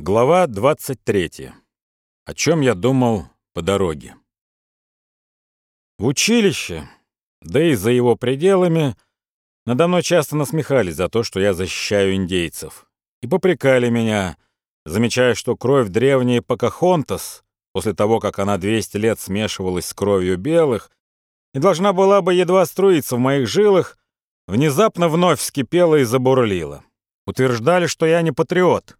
Глава 23. О чем я думал по дороге. В училище, да и за его пределами, надо мной часто насмехались за то, что я защищаю индейцев, и попрекали меня, замечая, что кровь древней Покахонтас, после того, как она 200 лет смешивалась с кровью белых, и должна была бы едва струиться в моих жилах, внезапно вновь вскипела и забурлила. Утверждали, что я не патриот,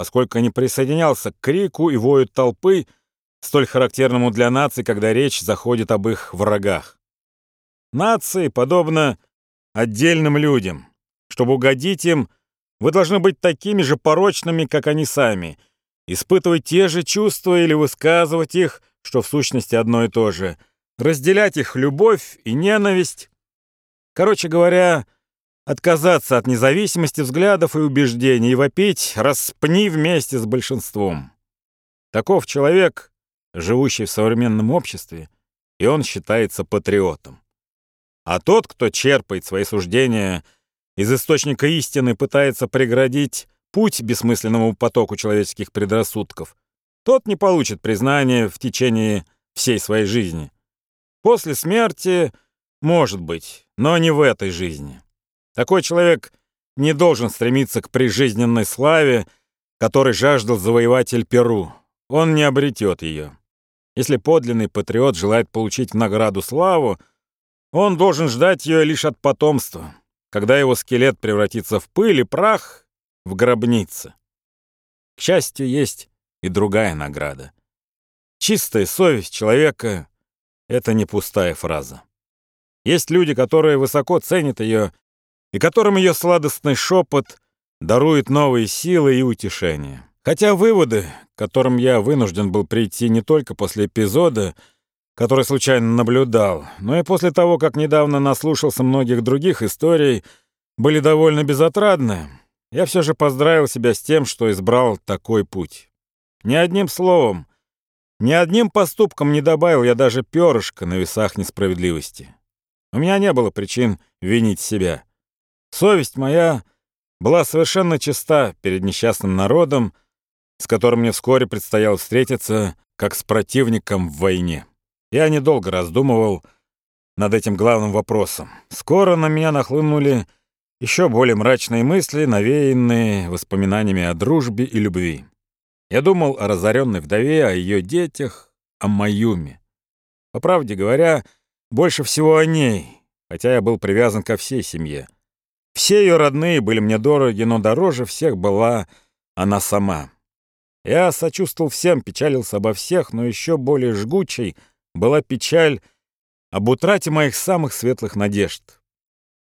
поскольку не присоединялся к крику и вою толпы, столь характерному для наций, когда речь заходит об их врагах. Нации, подобно отдельным людям. Чтобы угодить им, вы должны быть такими же порочными, как они сами, испытывать те же чувства или высказывать их, что в сущности одно и то же, разделять их любовь и ненависть. Короче говоря, отказаться от независимости взглядов и убеждений и вопить «распни вместе с большинством». Таков человек, живущий в современном обществе, и он считается патриотом. А тот, кто черпает свои суждения из источника истины, пытается преградить путь бессмысленному потоку человеческих предрассудков, тот не получит признания в течение всей своей жизни. После смерти, может быть, но не в этой жизни. Такой человек не должен стремиться к прижизненной славе, которой жаждал завоеватель Перу. Он не обретет ее. Если подлинный патриот желает получить награду славу, он должен ждать ее лишь от потомства, когда его скелет превратится в пыль и прах в гробнице. К счастью, есть и другая награда. Чистая совесть человека — это не пустая фраза. Есть люди, которые высоко ценят ее и которым ее сладостный шепот дарует новые силы и утешение. Хотя выводы, к которым я вынужден был прийти не только после эпизода, который случайно наблюдал, но и после того, как недавно наслушался многих других историй, были довольно безотрадны, я все же поздравил себя с тем, что избрал такой путь. Ни одним словом, ни одним поступком не добавил я даже перышка на весах несправедливости. У меня не было причин винить себя. Совесть моя была совершенно чиста перед несчастным народом, с которым мне вскоре предстояло встретиться, как с противником в войне. Я недолго раздумывал над этим главным вопросом. Скоро на меня нахлынули еще более мрачные мысли, навеянные воспоминаниями о дружбе и любви. Я думал о разоренной вдове, о ее детях, о Маюме. По правде говоря, больше всего о ней, хотя я был привязан ко всей семье. Все ее родные были мне дороги, но дороже всех была она сама. Я сочувствовал всем, печалился обо всех, но еще более жгучей была печаль об утрате моих самых светлых надежд.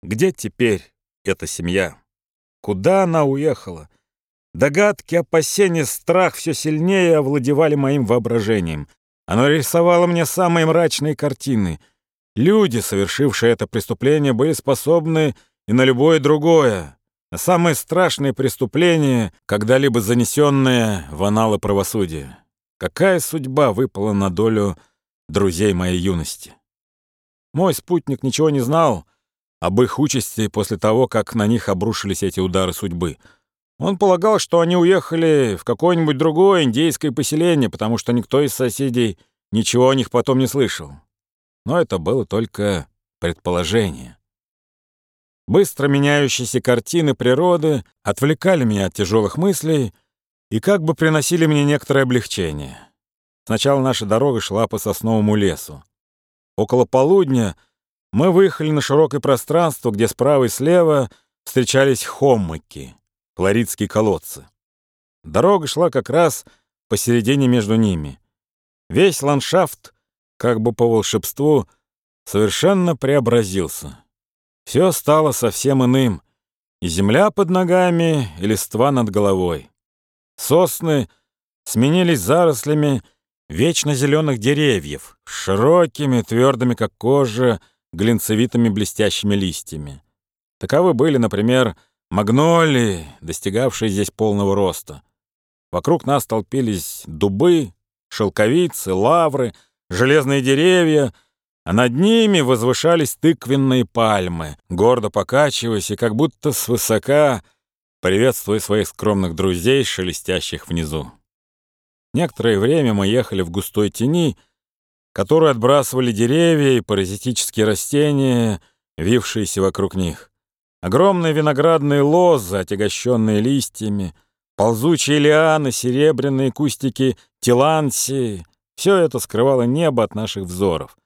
Где теперь эта семья? Куда она уехала? Догадки, опасения, страх все сильнее овладевали моим воображением. Оно рисовало мне самые мрачные картины. Люди, совершившие это преступление, были способны и на любое другое, на самое страшное преступление, когда-либо занесенное в аналы правосудия. Какая судьба выпала на долю друзей моей юности? Мой спутник ничего не знал об их участи после того, как на них обрушились эти удары судьбы. Он полагал, что они уехали в какое-нибудь другое индейское поселение, потому что никто из соседей ничего о них потом не слышал. Но это было только предположение. Быстро меняющиеся картины природы отвлекали меня от тяжелых мыслей и как бы приносили мне некоторое облегчение. Сначала наша дорога шла по сосновому лесу. Около полудня мы выехали на широкое пространство, где справа и слева встречались хоммыки, флоридские колодцы. Дорога шла как раз посередине между ними. Весь ландшафт, как бы по волшебству, совершенно преобразился. Все стало совсем иным. И земля под ногами, и листва над головой. Сосны сменились зарослями вечно зеленых деревьев, широкими, твердыми, как кожа, глинцевитыми блестящими листьями. Таковы были, например, магнолии, достигавшие здесь полного роста. Вокруг нас толпились дубы, шелковицы, лавры, железные деревья — а над ними возвышались тыквенные пальмы, гордо покачиваясь и как будто свысока приветствуя своих скромных друзей, шелестящих внизу. Некоторое время мы ехали в густой тени, которую отбрасывали деревья и паразитические растения, вившиеся вокруг них. Огромные виноградные лозы, отягощенные листьями, ползучие лианы, серебряные кустики тилансии — все это скрывало небо от наших взоров.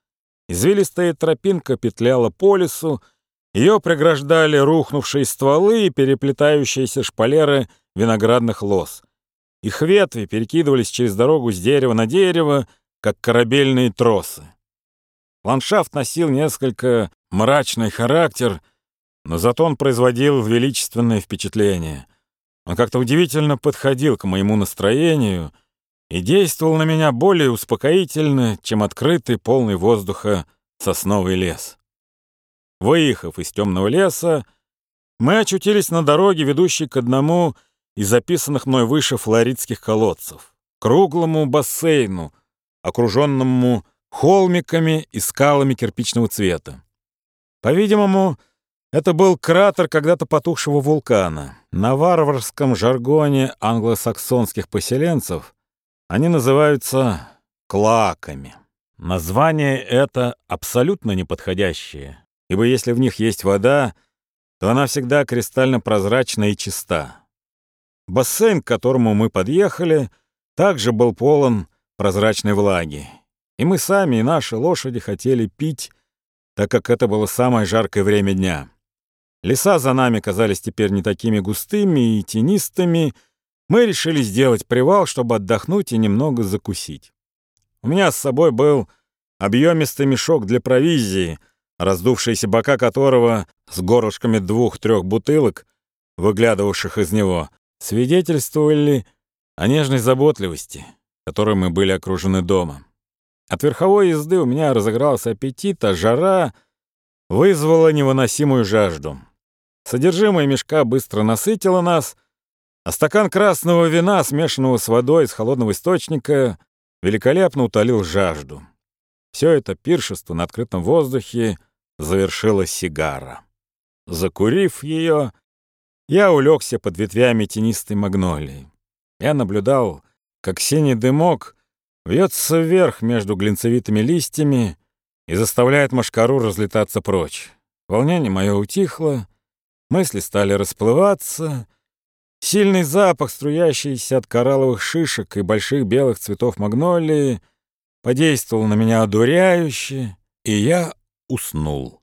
Извилистая тропинка петляла по лесу, ее преграждали рухнувшие стволы и переплетающиеся шпалеры виноградных лоз. Их ветви перекидывались через дорогу с дерева на дерево, как корабельные тросы. Ландшафт носил несколько мрачный характер, но зато он производил величественное впечатление. Он как-то удивительно подходил к моему настроению и действовал на меня более успокоительно, чем открытый, полный воздуха сосновый лес. Выехав из темного леса, мы очутились на дороге, ведущей к одному из записанных мной выше флоридских колодцев, круглому бассейну, окруженному холмиками и скалами кирпичного цвета. По-видимому, это был кратер когда-то потухшего вулкана. На варварском жаргоне англосаксонских поселенцев они называются клаками. Название это абсолютно неподходящее ибо если в них есть вода, то она всегда кристально прозрачна и чиста. Бассейн, к которому мы подъехали, также был полон прозрачной влаги. И мы сами, и наши лошади хотели пить, так как это было самое жаркое время дня. Леса за нами казались теперь не такими густыми и тенистыми. Мы решили сделать привал, чтобы отдохнуть и немного закусить. У меня с собой был объемистый мешок для провизии — раздувшиеся бока которого с горлышками двух-трех бутылок, выглядывавших из него, свидетельствовали о нежной заботливости, которой мы были окружены дома. От верховой езды у меня разыгрался аппетит, а жара вызвала невыносимую жажду. Содержимое мешка быстро насытило нас, а стакан красного вина, смешанного с водой из холодного источника, великолепно утолил жажду. Все это пиршество на открытом воздухе завершила сигара. Закурив ее, я улегся под ветвями тенистой магнолии. Я наблюдал, как синий дымок вьется вверх между глинцевитыми листьями и заставляет машкару разлетаться прочь. Волнение мое утихло, мысли стали расплываться, сильный запах, струящийся от коралловых шишек и больших белых цветов магнолии, подействовал на меня одуряюще, и я уснул.